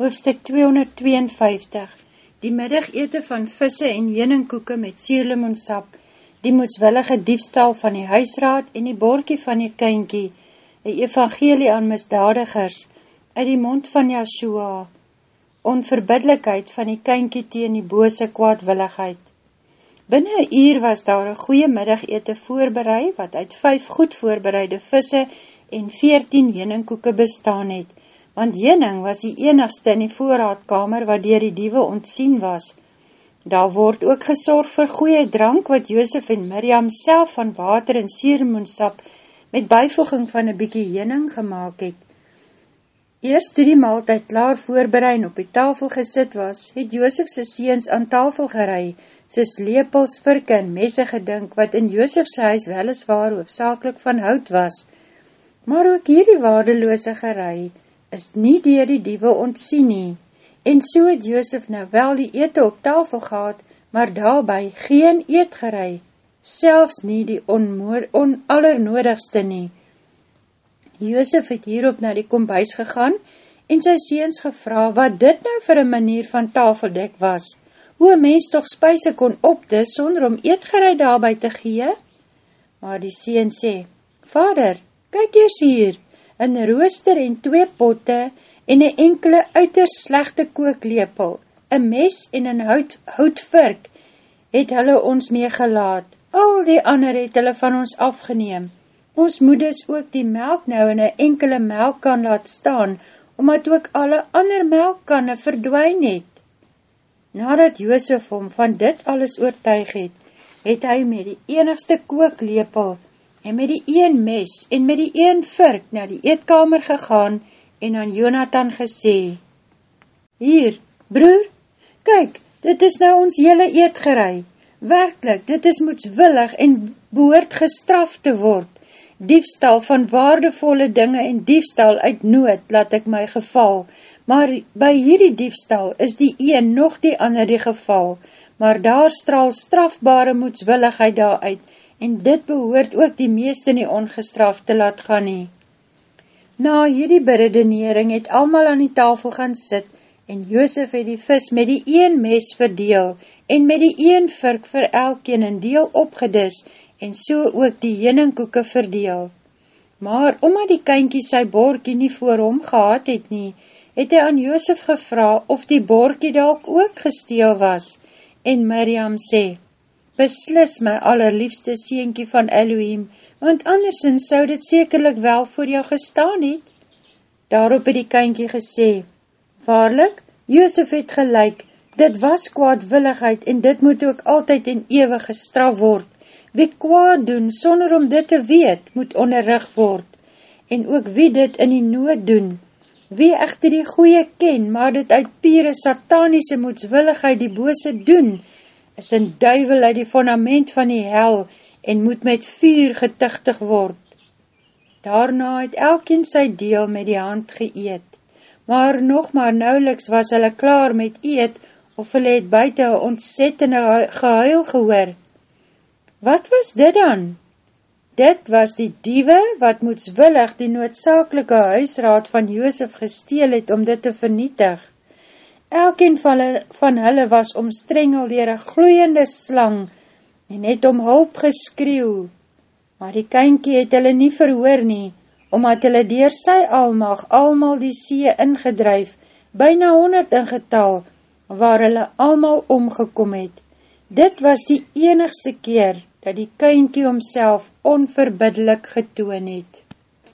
Hoofstuk 252 Die middagete van visse en jeningkoeke met sierlimoensap, die moedswillige diefstal van die huisraad en die borkie van die kynkie, die evangelie aan misdadigers, uit die mond van Yahshua, onverbidlikheid van die kynkie teen die bose kwaadwilligheid. Binnen een uur was daar een goeie middagete voorbereid, wat uit vijf goed voorbereide visse en veertien jeningkoeke bestaan het, want jening was die enigste in die voorraadkamer wat dier die diewe ontsien was. Daar word ook gesorg vir goeie drank wat Joosef en Miriam self van water en siermoensap met bijvoeging van een bykie jening gemaakt het. Eerst toe die maaltijd klaar voorbereid op die tafel gesit was, het Joosefse seens aan tafel gerei, soos lepels, virke en messe gedink, wat in Joosefse huis weliswaar hoofdzakelik van hout was. Maar ook hierdie waardeloose gerei, is nie dier die diewe ontsien nie, en so het Joosef nou wel die ete op tafel gehad, maar daarby geen eetgerei, selfs nie die onallernodigste nie. Joosef het hierop na die kombuis gegaan, en sy seens gevra wat dit nou vir een manier van tafeldek was, hoe een mens toch spuise kon opdis, sonder om eetgerei daarby te gee? Maar die seens sê, Vader, kyk eers hier, een rooster en twee potte en een enkele uiters slechte kooklepel, een mes en een hout, houtvirk, het hulle ons meegelaat. Al die ander het hulle van ons afgeneem. Ons moeders ook die melk nou in een enkele melk kan laat staan, omdat ook alle ander melkkanne verdwijn het. Nadat Joosef om van dit alles oortuig het, het hy met die enigste kooklepel en met die een mes en met die een virk na die eetkamer gegaan en aan Jonathan gesê, Hier, broer, kyk, dit is nou ons hele eetgerei. Werkelijk, dit is moedswillig en behoort gestraf te word. Diefstal van waardevolle dinge en diefstal uit nood, laat ek my geval. Maar by hierdie diefstal is die een nog die ander die geval. Maar daar straal strafbare moedswilligheid daaruit, en dit behoort ook die meeste nie ongestraf te laat gaan nie. Na hierdie beredenering het almal aan die tafel gaan sit, en Joosef het die vis met die een mes verdeel, en met die een virk vir elkeen een deel opgedis, en so ook die jeningkoeke verdeel. Maar omdat die kynkie sy borkie nie voor hom gehad het nie, het hy aan Joosef gevra of die borkie dalk ook gesteel was, en Miriam sê, beslis my allerliefste seentjie van Elohim, want andersins sou dit sekerlik wel voor jou gestaan het. Daarop het die kynkie gesê, Waarlik, Joosef het gelijk, dit was kwaadwilligheid en dit moet ook altyd en eeuwig gestraf word. Wie kwaad doen, sonder om dit te weet, moet onderrig word. En ook wie dit in die nood doen, wie echter die goeie ken, maar dit uit pure satanische moedswilligheid die bose doen, is een duivel uit die fundament van die hel en moet met vuur getichtig word. Daarna het elkien sy deel met die hand geëet, maar nog maar nauweliks was hulle klaar met eet of hulle het buiten een ontzettende gehuil gehoor. Wat was dit dan? Dit was die diewe wat moedswillig die noodzakelike huisraad van Joosef gesteel het om dit te vernietig. Elkeen van hulle, van hulle was omstrengel dier een gloeiende slang en het om hulp geskreeuw. Maar die kynkie het hulle nie verhoor nie, omdat hulle dier sy almag almal die see ingedryf, byna honderd in getal, waar hulle almal omgekom het. Dit was die enigste keer dat die kynkie homself onverbiddelik getoon het.